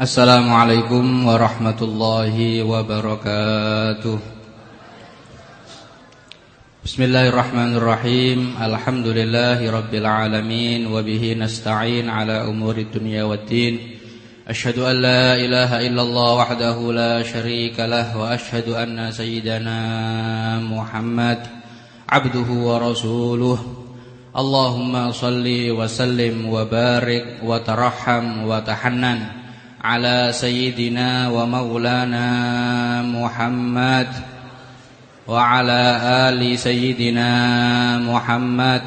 Assalamualaikum warahmatullahi wabarakatuh Bismillahirrahmanirrahim Alhamdulillahi rabbil alamin Wabihi nasta'in ala umuri dunia wa din Ashadu an la ilaha illallah wahdahu la sharika lah Wa ashadu anna sayyidana Muhammad Abduhu wa rasuluh Allahumma salli wa sallim wa barik wa taraham wa tahannan على سيدنا ومولانا محمد وعلى آل سيدنا محمد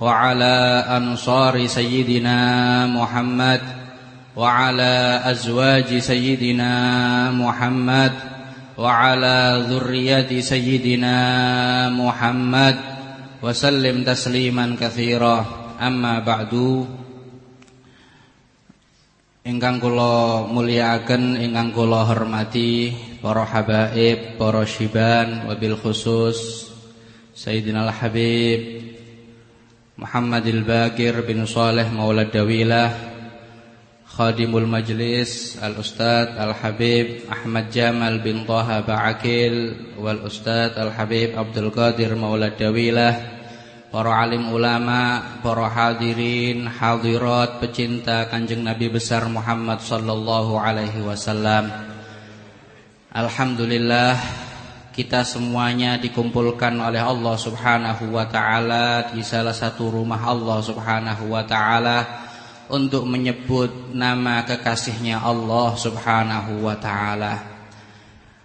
وعلى أنصار سيدنا محمد وعلى أزواج سيدنا محمد وعلى ذرية سيدنا محمد وسلم تسليما كثيرا. أما بعد Ingkang kula mulyakaken, ingkang kula hormati para habaib, para syiban, wabil khusus Sayyidina Al-Habib Muhammadil Bakir bin Saleh Maulad Dawilah Khadimul Majlis Al-Ustad Al-Habib Ahmad Jamal bin Taha Ba'akil Wal Ustad Al-Habib Abdul Qadir Maulad Dawilah para alim ulama, para hadirin, hadirat, pecinta Kanjeng Nabi besar Muhammad sallallahu alaihi wasallam. Alhamdulillah kita semuanya dikumpulkan oleh Allah Subhanahu wa taala di salah satu rumah Allah Subhanahu wa taala untuk menyebut nama kekasihnya Allah Subhanahu wa taala.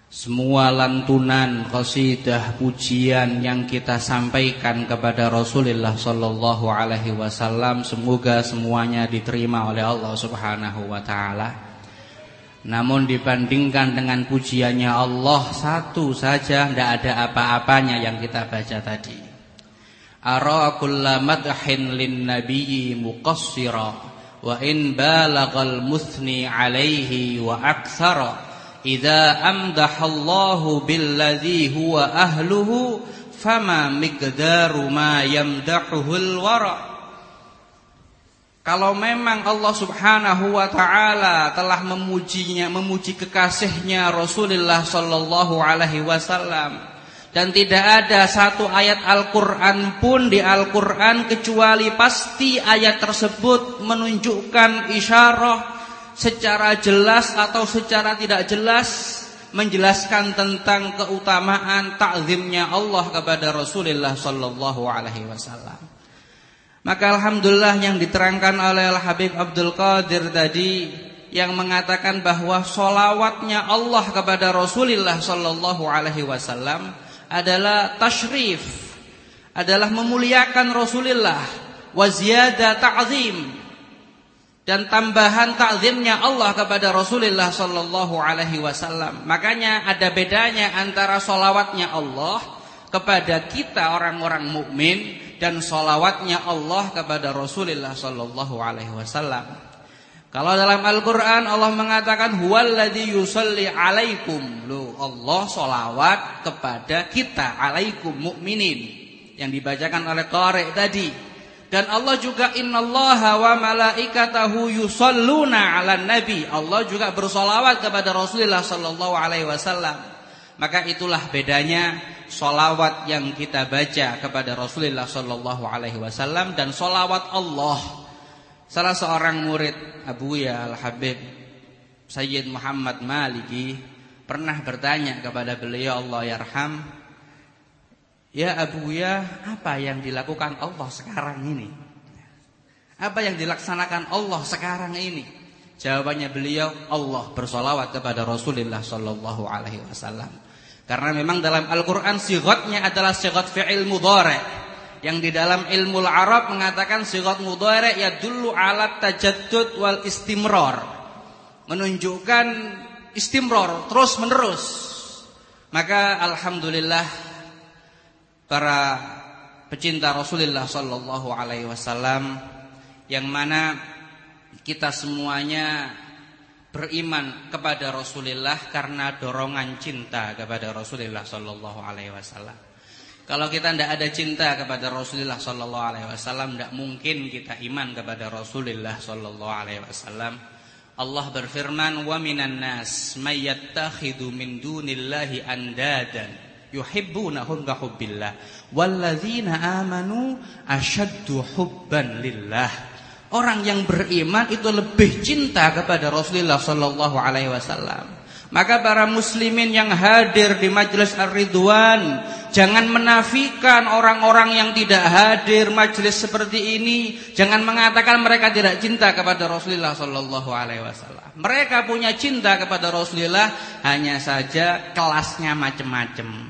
Semua lantunan, qasidah, pujian yang kita sampaikan kepada Rasulullah sallallahu alaihi wasallam semoga semuanya diterima oleh Allah Subhanahu wa taala. Namun dibandingkan dengan pujiannya Allah satu saja tidak ada apa-apanya yang kita baca tadi. Ara kullamadhin lin nabiyyi muqassira wa in balagal muthni alaihi wa aktsara Idza amdahallahu billadzi huwa ahluhu fama miqdaru ma yamdahuhul wara. Kalau memang Allah Subhanahu wa taala telah memujinya memuji kekasihnya Rasulullah sallallahu alaihi wasallam dan tidak ada satu ayat Al-Qur'an pun di Al-Qur'an kecuali pasti ayat tersebut menunjukkan isyarah secara jelas atau secara tidak jelas menjelaskan tentang keutamaan takzimnya Allah kepada Rasulullah sallallahu alaihi wasallam. Maka alhamdulillah yang diterangkan oleh Al Habib Abdul Qadir tadi yang mengatakan bahwa solawatnya Allah kepada Rasulullah sallallahu alaihi wasallam adalah tashrif, adalah memuliakan Rasulullah wa ziyada ta'zim dan tambahan takzimnya Allah kepada Rasulullah sallallahu alaihi wasallam. Makanya ada bedanya antara solawatnya Allah kepada kita orang-orang mukmin dan solawatnya Allah kepada Rasulullah sallallahu alaihi wasallam. Kalau dalam Al-Qur'an Allah mengatakan huwallazi yusalli alaikum. Loh, Allah solawat kepada kita alaikum mukminin yang dibacakan oleh qari tadi. Dan Allah juga innallaha wa malaikatahu yusalluna 'alan nabi. Allah juga bersolawat kepada Rasulullah sallallahu alaihi wasallam. Maka itulah bedanya solawat yang kita baca kepada Rasulullah sallallahu alaihi wasallam dan solawat Allah. Salah seorang murid Abu Ya Al-Habib Sayyid Muhammad Maliki pernah bertanya kepada beliau Allah yarham Ya Abu ya, apa yang dilakukan Allah sekarang ini? Apa yang dilaksanakan Allah sekarang ini? Jawabannya beliau, Allah bersolawat kepada Rasulullah Sallallahu Alaihi Wasallam. Karena memang dalam Al-Quran sigotnya adalah sigot fi'il mudhari. Yang di dalam ilmu Arab mengatakan sigot mudhari ya dulu alat tajaddud wal istimror. Menunjukkan istimror terus menerus. Maka Alhamdulillah para pecinta Rasulullah sallallahu alaihi wasallam yang mana kita semuanya beriman kepada Rasulullah karena dorongan cinta kepada Rasulullah sallallahu alaihi wasallam. Kalau kita tidak ada cinta kepada Rasulullah sallallahu alaihi wasallam tidak mungkin kita iman kepada Rasulullah sallallahu alaihi wasallam. Allah berfirman wa minan nas may yattakhidhu min dunillahi andadan yuhibbunahum ka hubbillah. Walladzina amanu ashaddu hubban lillah. Orang yang beriman itu lebih cinta kepada Rasulullah sallallahu alaihi wasallam. Maka para muslimin yang hadir di majelis Ar-Ridwan Jangan menafikan orang-orang yang tidak hadir majelis seperti ini. Jangan mengatakan mereka tidak cinta kepada Rasulullah Sallallahu Alaihi Wasallam. Mereka punya cinta kepada Rasulullah Hanya saja kelasnya macam-macam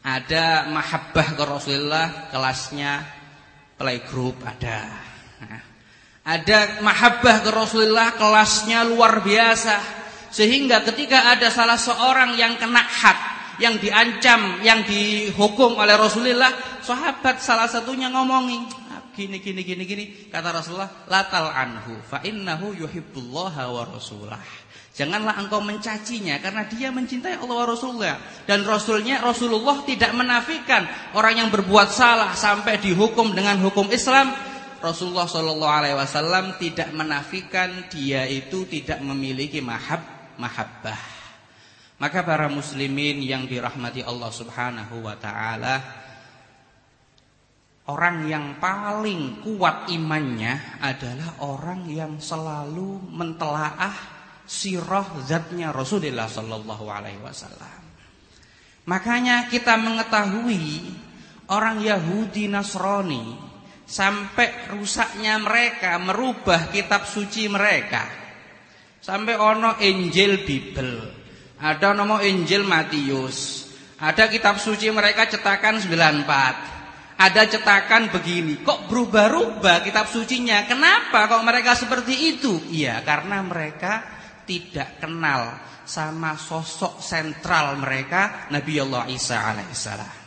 Ada mahabbah ke Rasulullah Kelasnya playgroup ada Ada mahabbah ke Rasulullah Kelasnya luar biasa sehingga ketika ada salah seorang yang kena had, yang diancam, yang dihukum oleh Rasulullah, sahabat salah satunya ngomongi, ah, gini gini gini gini, kata Rasulullah, latal anhu, fa innahu yuhibbullaha wa rasulah. Janganlah engkau mencacinya karena dia mencintai Allah wa Rasulullah dan Rasulnya Rasulullah tidak menafikan orang yang berbuat salah sampai dihukum dengan hukum Islam Rasulullah Shallallahu Alaihi Wasallam tidak menafikan dia itu tidak memiliki mahab mahabbah. Maka para muslimin yang dirahmati Allah Subhanahu wa taala orang yang paling kuat imannya adalah orang yang selalu mentelaah sirah zatnya Rasulullah sallallahu alaihi wasallam. Makanya kita mengetahui orang Yahudi Nasrani sampai rusaknya mereka merubah kitab suci mereka Sampai ono Injil Bible. Ada nama Injil Matius. Ada kitab suci mereka cetakan 94. Ada cetakan begini, kok berubah-ubah kitab sucinya? Kenapa kok mereka seperti itu? Iya, karena mereka tidak kenal sama sosok sentral mereka Nabi Allah Isa alaihissalam.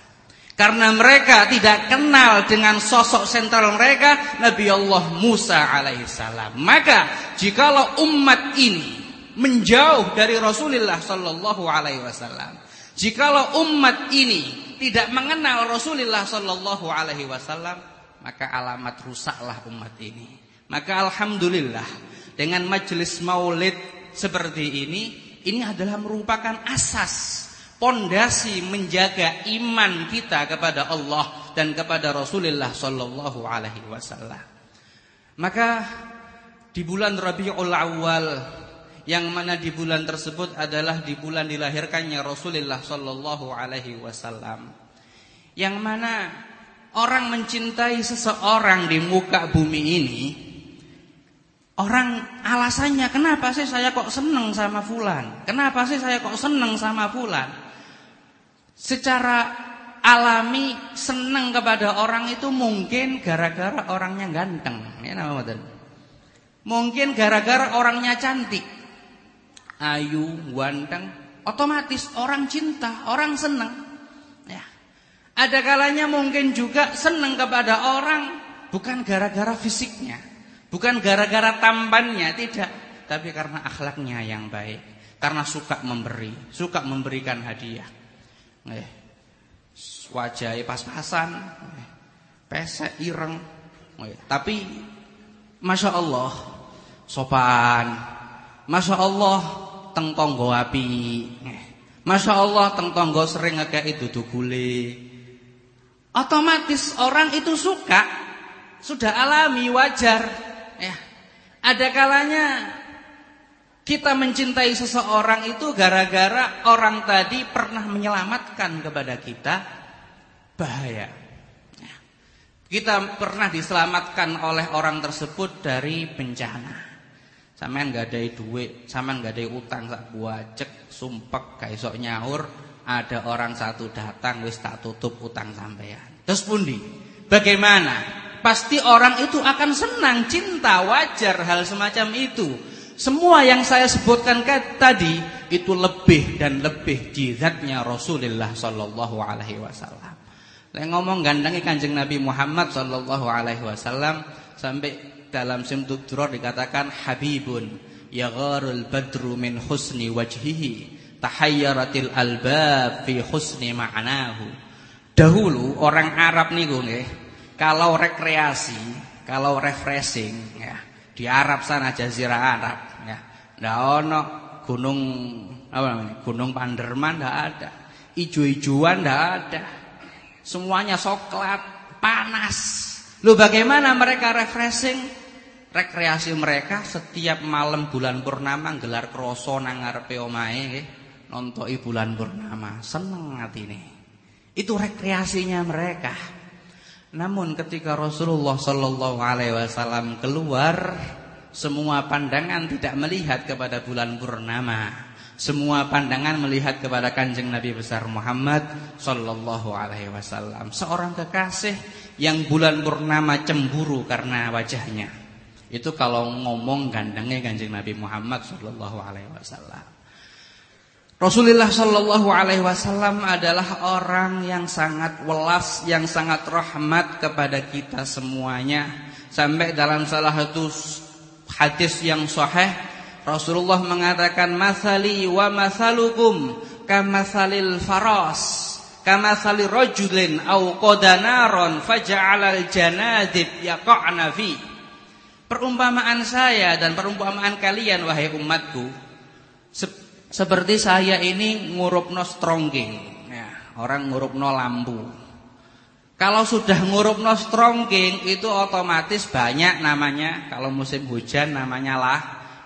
Karena mereka tidak kenal dengan sosok sentral mereka Nabi Allah Musa alaihissalam. Maka jikalau umat ini menjauh dari Rasulullah sallallahu alaihi wasallam, jikalau umat ini tidak mengenal Rasulullah sallallahu alaihi wasallam, maka alamat rusaklah umat ini. Maka alhamdulillah dengan majelis maulid seperti ini, ini adalah merupakan asas pondasi menjaga iman kita kepada Allah dan kepada Rasulullah sallallahu alaihi wasallam. Maka di bulan Rabiul Awal yang mana di bulan tersebut adalah di bulan dilahirkannya Rasulullah sallallahu alaihi wasallam. Yang mana orang mencintai seseorang di muka bumi ini Orang alasannya kenapa sih saya kok seneng sama fulan? Kenapa sih saya kok seneng sama fulan? secara alami senang kepada orang itu mungkin gara-gara orangnya ganteng. Ya nama betul. Mungkin gara-gara orangnya cantik. Ayu, ganteng, otomatis orang cinta, orang senang. Ya. Ada kalanya mungkin juga senang kepada orang bukan gara-gara fisiknya, bukan gara-gara tampannya, tidak, tapi karena akhlaknya yang baik, karena suka memberi, suka memberikan hadiah. Eh, wajahnya pas-pasan, eh, pesek ireng. Eh, tapi Masya Allah sopan. Masya Allah teng tonggo api. Eh, Masya Allah teng tonggo sering itu dudukule. Otomatis orang itu suka, sudah alami wajar. Ya. Ada kalanya kita mencintai seseorang itu gara-gara orang tadi pernah menyelamatkan kepada kita bahaya. Ya. Kita pernah diselamatkan oleh orang tersebut dari bencana. Sampean ada duit, nggak ada utang sak cek sumpek kaisok nyaur, ada orang satu datang wis tak tutup utang sampean. Terus pundi? Bagaimana? Pasti orang itu akan senang, cinta, wajar hal semacam itu. Semua yang saya sebutkan tadi itu lebih dan lebih jizatnya Rasulullah sallallahu alaihi wasallam. Lek ngomong gandangi Kanjeng Nabi Muhammad sallallahu alaihi wasallam sampai dalam Simtud Duror dikatakan habibun yagharul badru min husni wajhihi tahayyaratil albab fi husni ma'nahu. Dahulu orang Arab nggih kalau rekreasi, kalau refreshing ya di Arab sana Jazirah Arab ya. Ndak ono gunung apa namanya? Gunung Panderman ndak ada. Ijo-ijoan ndak ada. Semuanya coklat, panas. Lu bagaimana mereka refreshing? Rekreasi mereka setiap malam bulan purnama gelar kroso nang ngarepe omahe nontoki bulan purnama. Seneng atine. Itu rekreasinya mereka. Namun ketika Rasulullah Shallallahu alaihi wasallam keluar, semua pandangan tidak melihat kepada bulan purnama. Semua pandangan melihat kepada kanjeng Nabi besar Muhammad Sallallahu alaihi wasallam. Seorang kekasih yang bulan purnama cemburu karena wajahnya. Itu kalau ngomong gandengnya kanjeng Nabi Muhammad Sallallahu alaihi wasallam Rasulullah Sallallahu alaihi wasallam adalah orang yang sangat welas Yang sangat rahmat kepada kita semuanya. Sampai dalam salah satu hadis yang sahih Rasulullah mengatakan masali wa masalukum kamasalil faras kamasali rajulin au qadanaron faja'alal janadib yaqa'na fi. Perumpamaan saya dan perumpamaan kalian wahai umatku seperti saya ini ngurupno strongking ya, orang ngurupno lampu kalau sudah ngurupno strongking itu otomatis banyak namanya kalau musim hujan namanya lah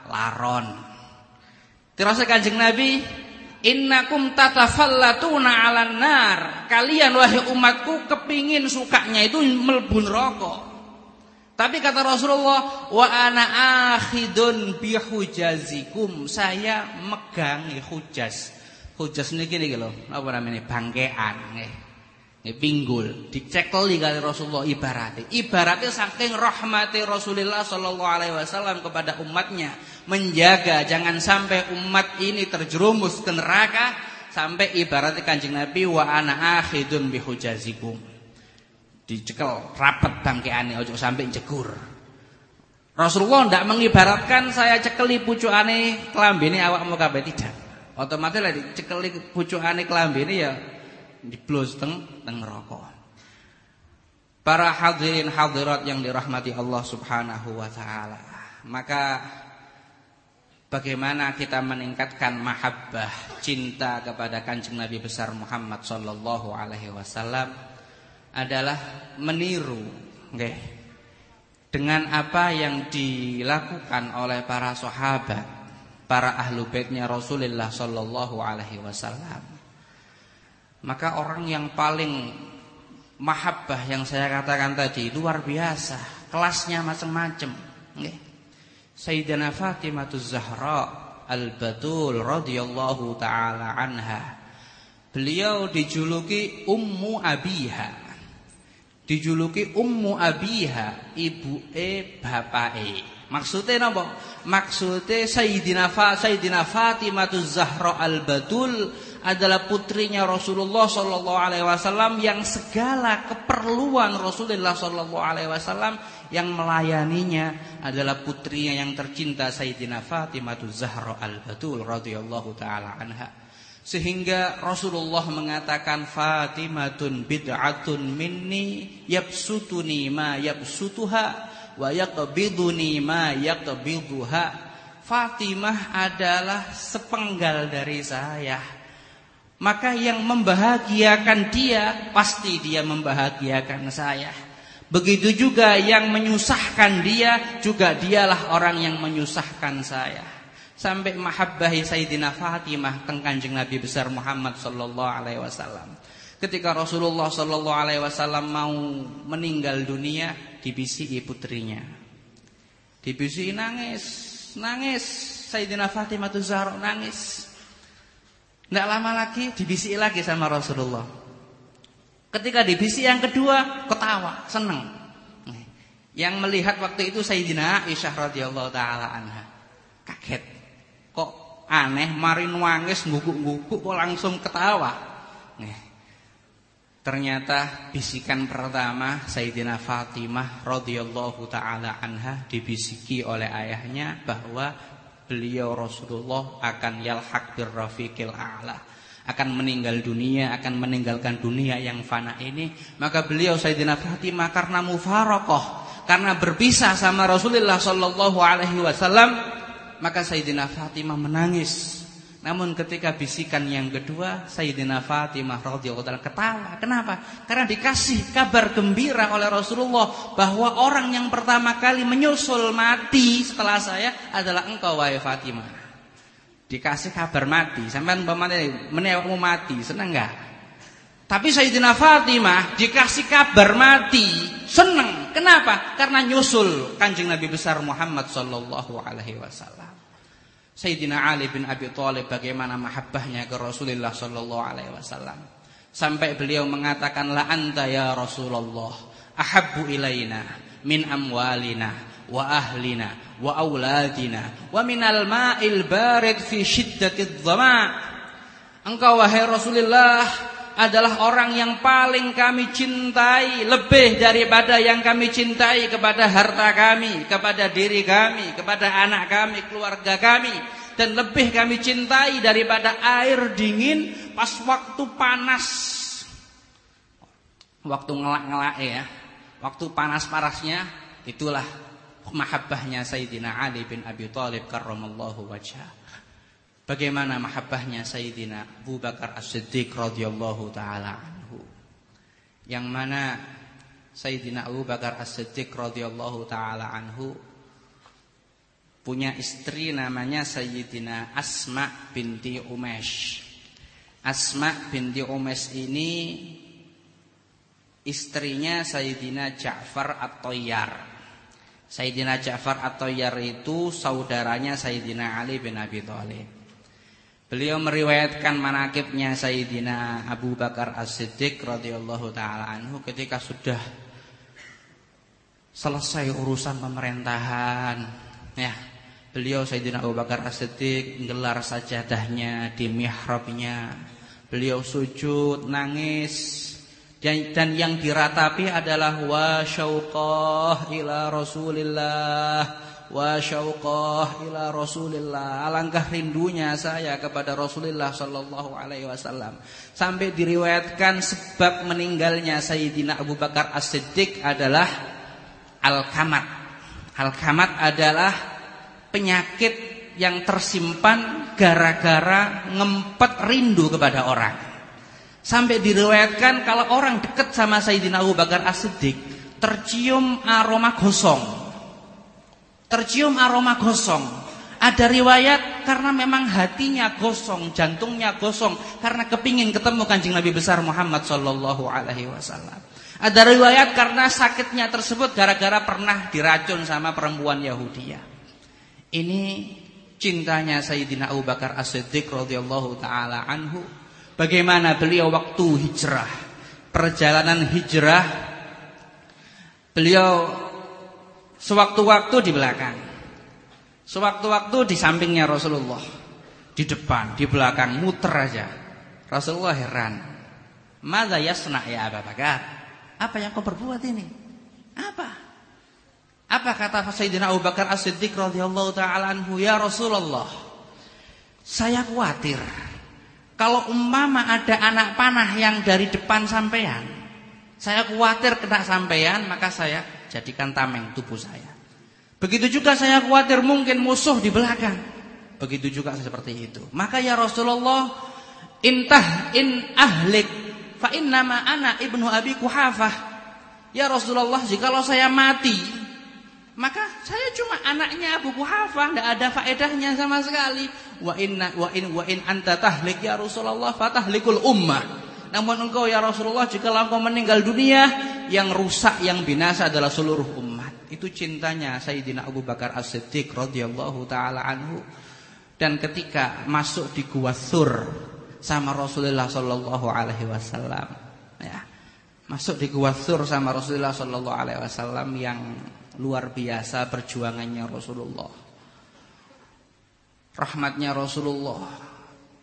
laron. Terasa kanjeng Nabi, innakum tatafallatuna 'alan nar. Kalian wahai umatku kepingin sukanya itu melbun rokok. Tapi kata Rasulullah, wa ana akhidun bihujazikum. Saya megang hujaz. Hujaz niki niki lho, apa namanya? Bangkean nggih pinggul dicekeli kali Rasulullah ibaratnya ibaratnya saking rahmati Rasulullah Shallallahu Alaihi Wasallam kepada umatnya menjaga jangan sampai umat ini terjerumus ke neraka sampai ibaratnya kanjeng Nabi wa ana akhidun bihujazikum dicekel rapat bangkeane ojo sampai jegur Rasulullah tidak mengibaratkan saya cekeli pucukane kelambine awakmu kabeh tidak otomatis lah dicekeli pucukane kelambine ya diblos teng teng neraka. Para hadirin hadirat yang dirahmati Allah Subhanahu wa taala. Maka bagaimana kita meningkatkan mahabbah cinta kepada Kanjeng Nabi besar Muhammad sallallahu alaihi wasallam adalah meniru nggih dengan apa yang dilakukan oleh para sahabat, para ahlu baitnya Rasulullah sallallahu alaihi wasallam. Maka orang yang paling mahabbah yang saya katakan tadi luar biasa, kelasnya macam-macam. Okay. Sayyidina Fatimah Zahra Al-Batul radhiyallahu taala anha. Beliau dijuluki Ummu Abiha. Dijuluki Ummu Abiha, ibu e bapake. Maksudnya napa? Maksudnya Sayyidina Fa Sayyidina Fatimah Zahra Al-Batul adalah putrinya Rasulullah Shallallahu Alaihi Wasallam yang segala keperluan Rasulullah Shallallahu Alaihi Wasallam yang melayaninya adalah putrinya yang tercinta Sayyidina Fatimah Zahra al Batul radhiyallahu taala anha. Sehingga Rasulullah mengatakan Fatimatun bid'atun minni yabsutuni ma yabsutuha wa yaqbiduni ma yaqbiduha. Fatimah adalah sepenggal dari saya maka yang membahagiakan dia pasti dia membahagiakan saya. Begitu juga yang menyusahkan dia juga dialah orang yang menyusahkan saya. Sampai mahabbahi Sayyidina Fatimah teng Kanjeng Nabi besar Muhammad sallallahu alaihi wasallam. Ketika Rasulullah sallallahu alaihi wasallam mau meninggal dunia, dibisiki putrinya. Dibisiki nangis, nangis. Sayyidina Fatimah Zahra nangis. Tidak lama lagi dibisi lagi sama Rasulullah. Ketika dibisi yang kedua ketawa, senang. Yang melihat waktu itu Sayyidina Aisyah radhiyallahu taala anha. Kaget. Kok aneh mari nangis ngukuk-ngukuk kok langsung ketawa. Nih. Ternyata bisikan pertama Sayyidina Fatimah radhiyallahu taala anha dibisiki oleh ayahnya bahwa beliau Rasulullah akan yalhaq birrafiqil a'la akan meninggal dunia akan meninggalkan dunia yang fana ini maka beliau Sayyidina Fatimah karena mufaraqah karena berpisah sama Rasulullah sallallahu alaihi wasallam maka Sayyidina Fatimah menangis. Namun ketika bisikan yang kedua, Sayyidina Fatimah radhiyallahu taala ketawa. Kenapa? Karena dikasih kabar gembira oleh Rasulullah bahwa orang yang pertama kali menyusul mati setelah saya adalah engkau wahai Fatimah. Dikasih kabar mati, sampean umpamane menewakmu mati, seneng enggak? Tapi Sayyidina Fatimah dikasih kabar mati, seneng. Kenapa? Karena nyusul Kanjeng Nabi besar Muhammad sallallahu alaihi wasallam. Sayyidina Ali bin Abi Thalib bagaimana mahabbahnya ke Rasulullah sallallahu alaihi wasallam. Sampai beliau mengatakan la anta ya Rasulullah ahabbu ilaina min amwalina wa ahlina wa auladina wa minal ma'il barid fi shiddatid dhama. Engkau wahai Rasulullah adalah orang yang paling kami cintai lebih daripada yang kami cintai kepada harta kami, kepada diri kami, kepada anak kami, keluarga kami dan lebih kami cintai daripada air dingin pas waktu panas. Waktu ngelak-ngelak ya. Waktu panas-panasnya itulah mahabbahnya Sayyidina Ali bin Abi Thalib karramallahu wajhah. Bagaimana mahabbahnya Sayyidina Abu Bakar As-Siddiq radhiyallahu taala anhu. Yang mana Sayyidina Abu Bakar As-Siddiq radhiyallahu taala anhu punya istri namanya Sayyidina Asma binti Umesh. Asma binti Umesh ini istrinya Sayyidina Ja'far At-Tayyar. Sayyidina Ja'far At-Tayyar itu saudaranya Sayyidina Ali bin Abi Thalib. Beliau meriwayatkan manakibnya Sayyidina Abu Bakar As-Siddiq radhiyallahu taala anhu ketika sudah selesai urusan pemerintahan. Ya beliau Sayyidina Abu Bakar As-Siddiq gelar sajadahnya di mihrabnya. Beliau sujud nangis. Dan, dan yang diratapi adalah wa syauqah ila Rasulillah wa syauqah ila Rasulillah. Alangkah rindunya saya kepada Rasulullah sallallahu alaihi wasallam. Sampai diriwayatkan sebab meninggalnya Sayyidina Abu Bakar As-Siddiq adalah al-kamat. Al-kamat adalah penyakit yang tersimpan gara-gara ngempet rindu kepada orang. Sampai diriwayatkan kalau orang dekat sama Sayyidina Abu Bakar As-Siddiq tercium aroma gosong Tercium aroma gosong. Ada riwayat karena memang hatinya gosong, jantungnya gosong karena kepingin ketemu Kanjeng Nabi besar Muhammad sallallahu alaihi wasallam. Ada riwayat karena sakitnya tersebut gara-gara pernah diracun sama perempuan Yahudi. Ini cintanya Sayyidina Abu Bakar As-Siddiq radhiyallahu taala anhu. Bagaimana beliau waktu hijrah, perjalanan hijrah beliau Sewaktu-waktu di belakang. Sewaktu-waktu di sampingnya Rasulullah. Di depan, di belakang, muter aja. Rasulullah heran. Mada yasna ya Abu Bakar? Apa yang kau perbuat ini? Apa? Apa kata Sayyidina Abu Bakar As-Siddiq radhiyallahu taala anhu, "Ya Rasulullah, saya khawatir kalau umpama ada anak panah yang dari depan sampean, saya khawatir kena sampean, maka saya jadikan tameng tubuh saya. Begitu juga saya khawatir mungkin musuh di belakang. Begitu juga seperti itu. Maka ya Rasulullah, intah in ahlik fa nama ana ibnu Abi Kuhafah. Ya Rasulullah, jikalau saya mati, maka saya cuma anaknya Abu Kuhafah, tidak ada faedahnya sama sekali. Wa inna wa in wa in anta tahlik ya Rasulullah fatahlikul ummah. Namun engkau ya Rasulullah jika engkau meninggal dunia yang rusak yang binasa adalah seluruh umat. Itu cintanya Sayyidina Abu Bakar As-Siddiq radhiyallahu taala anhu. Dan ketika masuk di Gua Thur sama Rasulullah sallallahu alaihi wasallam ya. Masuk di Gua Thur sama Rasulullah sallallahu alaihi wasallam yang luar biasa perjuangannya Rasulullah. Rahmatnya Rasulullah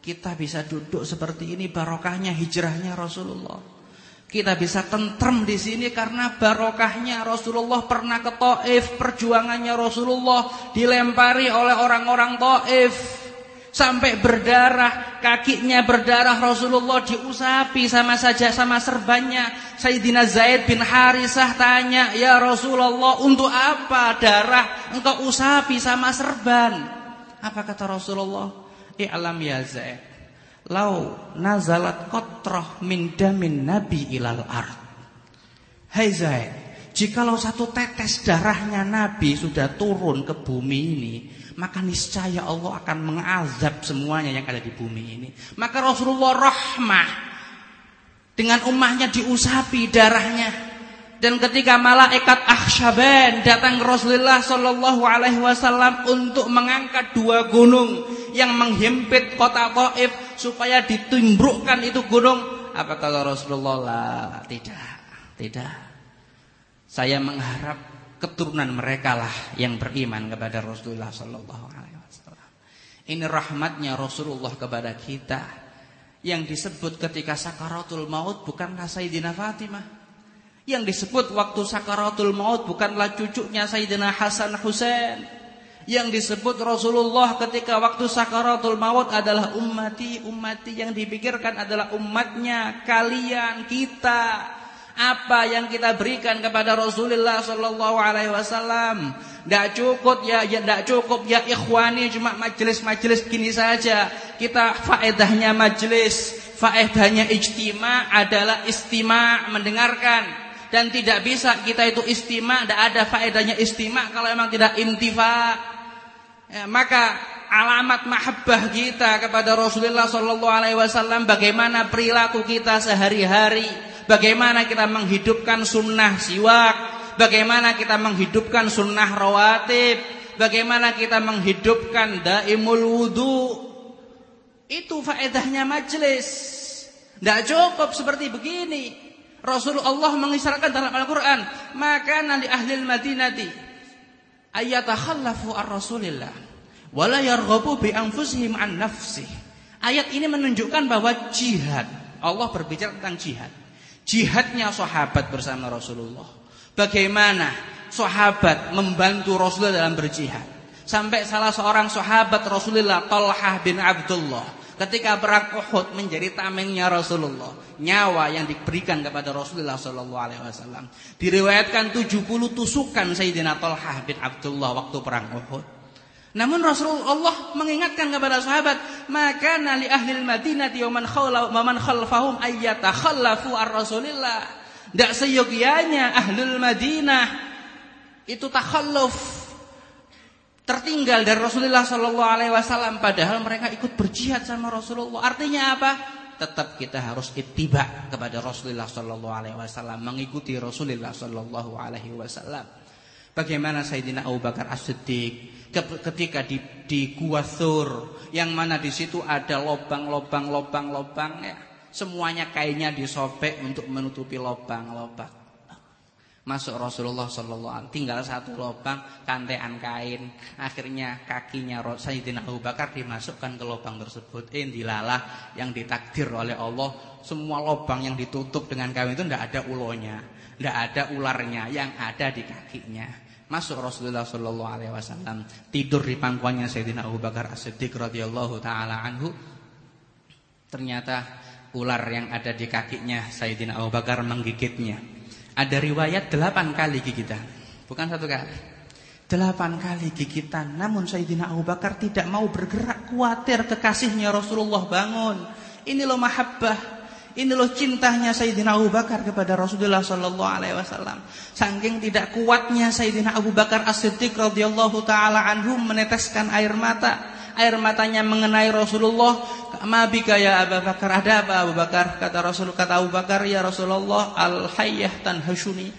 kita bisa duduk seperti ini barokahnya hijrahnya Rasulullah. Kita bisa tentrem di sini karena barokahnya Rasulullah pernah ke Taif, perjuangannya Rasulullah dilempari oleh orang-orang Taif sampai berdarah, kakinya berdarah Rasulullah diusapi sama saja sama serbannya. Sayyidina Zaid bin Harisah tanya, "Ya Rasulullah, untuk apa darah engkau usapi sama serban?" Apa kata Rasulullah? I'lam ya Zaid. Lau nazalat qatrah min damin nabi ilal ard. Hai Zaid, jikalau satu tetes darahnya nabi sudah turun ke bumi ini, maka niscaya Allah akan mengazab semuanya yang ada di bumi ini. Maka Rasulullah rahmah dengan ummahnya diusapi darahnya dan ketika malaikat Ahsyaban datang ke Rasulullah Shallallahu Alaihi Wasallam untuk mengangkat dua gunung yang menghimpit kota Taif supaya ditimbrukkan itu gunung, apa kata Rasulullah? Lah, tidak, tidak. Saya mengharap keturunan mereka lah yang beriman kepada Rasulullah Shallallahu Alaihi Wasallam. Ini rahmatnya Rasulullah kepada kita yang disebut ketika sakaratul maut bukanlah Sayyidina Fatimah yang disebut waktu sakaratul maut bukanlah cucunya Sayyidina Hasan Husain. Yang disebut Rasulullah ketika waktu sakaratul maut adalah ummati, ummati yang dipikirkan adalah umatnya, kalian, kita. Apa yang kita berikan kepada Rasulullah sallallahu alaihi wasallam? Tidak cukup ya, ya tidak cukup ya ikhwani cuma majelis-majelis gini saja. Kita faedahnya majelis, faedahnya ijtima adalah istima mendengarkan dan tidak bisa kita itu istima, tidak ada faedahnya istima kalau memang tidak intifa. Ya, maka alamat mahabbah kita kepada Rasulullah Shallallahu Alaihi Wasallam, bagaimana perilaku kita sehari-hari, bagaimana kita menghidupkan sunnah siwak, bagaimana kita menghidupkan sunnah rawatib, bagaimana kita menghidupkan daimul wudhu. Itu faedahnya majelis. Tidak cukup seperti begini. Rasulullah mengisyaratkan dalam Al-Quran maka nanti ahli Madinati ayatakhallafu ar-Rasulillah wala yarghabu bi an nafsih. Ayat ini menunjukkan bahwa jihad Allah berbicara tentang jihad. Jihadnya sahabat bersama Rasulullah. Bagaimana sahabat membantu Rasulullah dalam berjihad. Sampai salah seorang sahabat Rasulullah Talhah bin Abdullah Ketika perang Uhud menjadi tamengnya Rasulullah, nyawa yang diberikan kepada Rasulullah sallallahu alaihi wasallam. Diriwayatkan 70 tusukan Sayyidina Talhah bin Abdullah waktu perang Uhud. Namun Rasulullah mengingatkan kepada sahabat, maka nali ahli Madinah wa man khawla wa man khalfahum ayyatakhallafu ar-Rasulillah. Tidak seyogianya ahlul Madinah itu takhalluf tertinggal dari Rasulullah Shallallahu Alaihi Wasallam padahal mereka ikut berjihad sama Rasulullah. Artinya apa? Tetap kita harus ittiba kepada Rasulullah Shallallahu Alaihi Wasallam mengikuti Rasulullah Shallallahu Alaihi Wasallam. Bagaimana Sayyidina Abu Bakar As-Siddiq ketika di, di Gua yang mana di situ ada lobang-lobang lobang-lobang ya. Semuanya kainnya disobek untuk menutupi lobang-lobang Masuk Rasulullah Sallallahu Alaihi tinggal satu lubang kantean kain. Akhirnya kakinya Sayyidina Abu Bakar dimasukkan ke lubang tersebut. Eh, dilalah yang ditakdir oleh Allah. Semua lubang yang ditutup dengan kain itu tidak ada ulonya, tidak ada ularnya, yang ada di kakinya. Masuk Rasulullah Sallallahu Alaihi Wasallam tidur di pangkuannya Sayyidina Abu Bakar As-Siddiq radhiyallahu taala anhu. Ternyata ular yang ada di kakinya Sayyidina Abu Bakar menggigitnya. Ada riwayat delapan kali gigitan. Bukan satu kali. Delapan kali gigitan. Namun Sayyidina Abu Bakar tidak mau bergerak Kuatir kekasihnya Rasulullah bangun. Ini loh mahabbah. Ini loh cintanya Sayyidina Abu Bakar kepada Rasulullah sallallahu alaihi wasallam. Saking tidak kuatnya Sayyidina Abu Bakar As-Siddiq radhiyallahu taala anhu meneteskan air mata air matanya mengenai Rasulullah. Mabika ya Abu Bakar, ada apa Abu Bakar? Kata Rasul, kata Abu Bakar, ya Rasulullah, al-hayyah tanhashuni.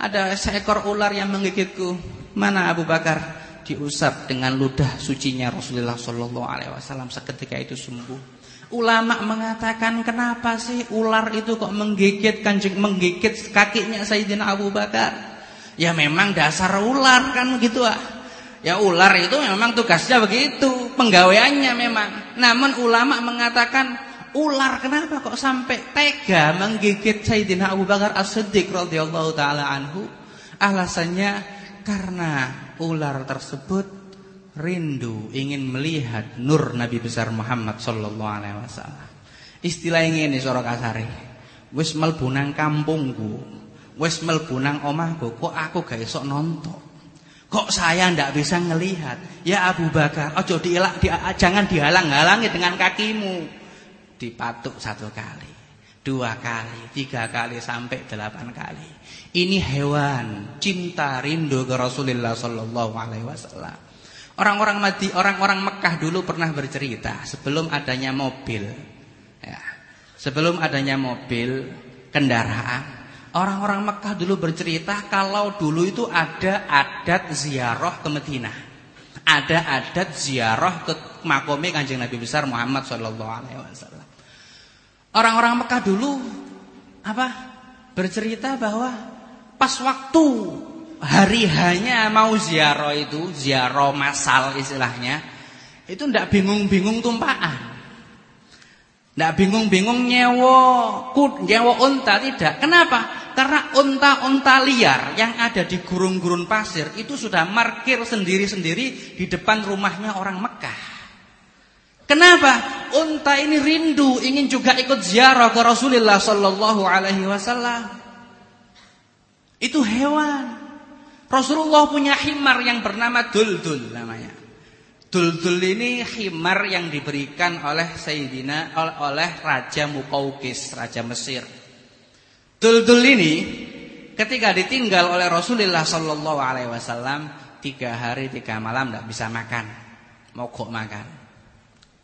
Ada seekor ular yang menggigitku. Mana Abu Bakar? Diusap dengan ludah sucinya Rasulullah Sallallahu Alaihi Wasallam seketika itu sembuh. Ulama mengatakan kenapa sih ular itu kok menggigit kanjeng menggigit kakinya Sayyidina Abu Bakar? Ya memang dasar ular kan gitu ah. Ya ular itu memang tugasnya begitu, penggaweannya memang. Namun ulama mengatakan ular kenapa kok sampai tega menggigit Sayyidina Abu Bakar As-Siddiq radhiyallahu taala anhu? Alasannya karena ular tersebut rindu ingin melihat nur Nabi besar Muhammad sallallahu alaihi wasallam. Istilah yang ini sorok kasari. Wis mlebu nang kampungku, wis mlebu nang omahku, kok aku gak esok nonton. Kok saya ndak bisa ngelihat? Ya Abu Bakar, ojo dielak, di, jangan dihalang-halangi dengan kakimu. Dipatuk satu kali, dua kali, tiga kali sampai delapan kali. Ini hewan cinta rindu ke Rasulullah Sallallahu Alaihi Wasallam. Orang-orang Madi, orang-orang Mekah dulu pernah bercerita sebelum adanya mobil, ya, sebelum adanya mobil kendaraan Orang-orang Mekah dulu bercerita kalau dulu itu ada adat ziarah ke Madinah. Ada adat ziarah ke makome Kanjeng Nabi besar Muhammad sallallahu alaihi wasallam. Orang-orang Mekah dulu apa? Bercerita bahwa pas waktu hari hanya mau ziarah itu, ziarah masal istilahnya, itu ndak bingung-bingung tumpaan. Ndak bingung-bingung nyewo kut, nyewo unta tidak. Kenapa? Karena unta-unta liar yang ada di gurun-gurun pasir itu sudah markir sendiri-sendiri di depan rumahnya orang Mekah. Kenapa? Unta ini rindu ingin juga ikut ziarah ke Rasulullah sallallahu alaihi wasallam. Itu hewan. Rasulullah punya himar yang bernama Duldul namanya. Duldul ini himar yang diberikan oleh Sayyidina oleh Raja Mukaukis, Raja Mesir. Duldul ini ketika ditinggal oleh Rasulullah Sallallahu Alaihi Wasallam tiga hari tiga malam tidak bisa makan, mogok makan,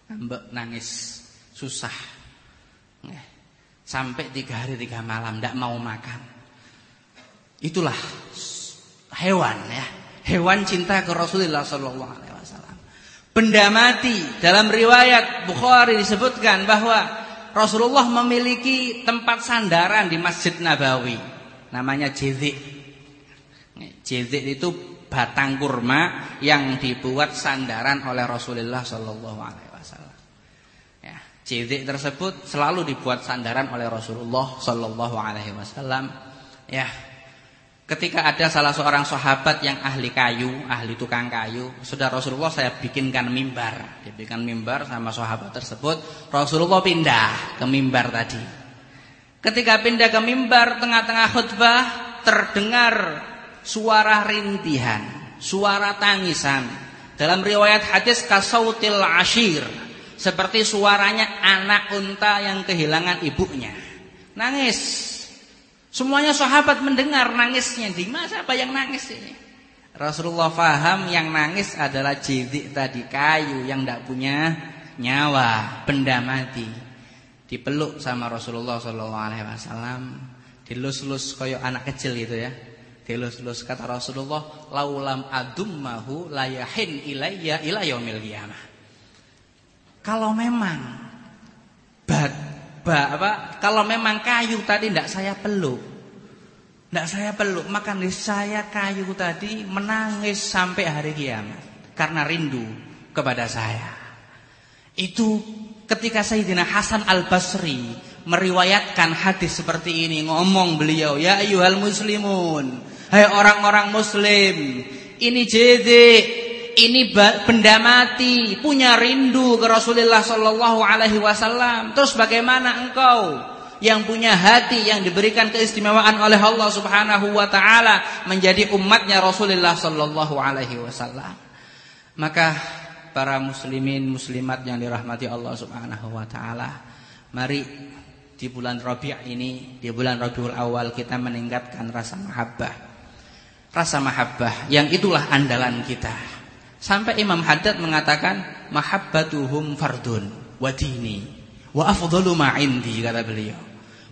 ambek nangis. Susah, sampai tiga hari tiga malam tidak mau makan. Itulah hewan ya, hewan cinta ke Rasulullah Sallallahu Alaihi Wasallam. Benda mati. Dalam riwayat Bukhari disebutkan bahwa Rasulullah memiliki tempat sandaran di Masjid Nabawi. Namanya jezik. Jezik itu batang kurma yang dibuat sandaran oleh Rasulullah Shallallahu Alaihi Wasallam. Ya, jezik tersebut selalu dibuat sandaran oleh Rasulullah Shallallahu Alaihi Wasallam. Ya, Ketika ada salah seorang sahabat yang ahli kayu, ahli tukang kayu, sudah Rasulullah saya bikinkan mimbar. Dibikin mimbar sama sahabat tersebut, Rasulullah pindah ke mimbar tadi. Ketika pindah ke mimbar, tengah-tengah khutbah terdengar suara rintihan, suara tangisan. Dalam riwayat hadis kasautil ashir, seperti suaranya anak unta yang kehilangan ibunya. Nangis Semuanya sahabat mendengar nangisnya. Di mana siapa yang nangis ini? Rasulullah faham yang nangis adalah jidik tadi kayu yang tidak punya nyawa, benda mati. Dipeluk sama Rasulullah sallallahu alaihi wasallam, dilus-lus koyo anak kecil gitu ya. Dilus-lus kata Rasulullah, "Laulam adummahu layahin ilayya ila yaumil qiyamah." Kalau memang bad ba, apa? Kalau memang kayu tadi tidak saya peluk. Tidak saya peluk maka saya kayu tadi menangis sampai hari kiamat karena rindu kepada saya. Itu ketika Sayyidina Hasan Al-Basri meriwayatkan hadis seperti ini ngomong beliau ya ayyuhal muslimun hai orang-orang muslim ini jedik ini benda mati, punya rindu ke Rasulullah sallallahu alaihi wasallam. Terus bagaimana engkau yang punya hati yang diberikan keistimewaan oleh Allah Subhanahu wa taala menjadi umatnya Rasulullah sallallahu alaihi wasallam? Maka para muslimin muslimat yang dirahmati Allah Subhanahu wa taala, mari di bulan Rabi' ini, di bulan Rabiul Awal kita meningkatkan rasa mahabbah. Rasa mahabbah yang itulah andalan kita. Sampai Imam Haddad mengatakan mahabbatuhum fardun wa dini wa afdalu ma indi kata beliau.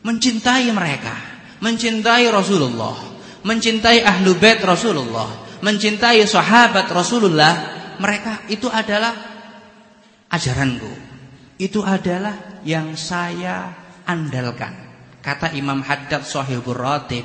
Mencintai mereka, mencintai Rasulullah, mencintai ahlu bait Rasulullah, mencintai sahabat Rasulullah, mereka itu adalah ajaranku. Itu adalah yang saya andalkan. Kata Imam Haddad Sahihur Ratib.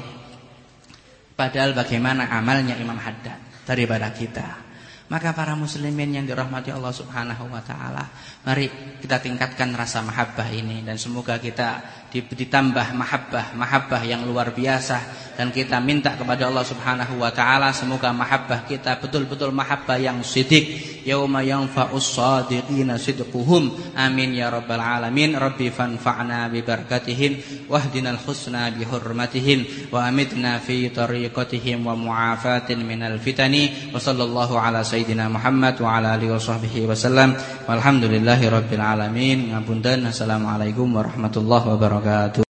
Padahal bagaimana amalnya Imam Haddad daripada kita. Maka para muslimin yang dirahmati Allah Subhanahu wa taala, mari kita tingkatkan rasa mahabbah ini. Dan semoga kita ditambah mahabbah, mahabbah yang luar biasa. Dan kita minta kepada Allah Subhanahu wa taala semoga mahabbah kita betul-betul mahabbah yang sidik. Yauma yanfa'us shadiqina sidquhum. Amin ya rabbal alamin. Rabbi fanfa'na bi barakatihim wahdinal husna bi hurmatihim. Wa amitna fi tariqatihim wa mu'afatin minal fitani. Wa sallallahu ala sayyidina Muhammad wa ala alihi wa sahbihi wasallam walhamdulillahi rabbil alamin. Ngapunten. Assalamualaikum warahmatullahi wabarakatuh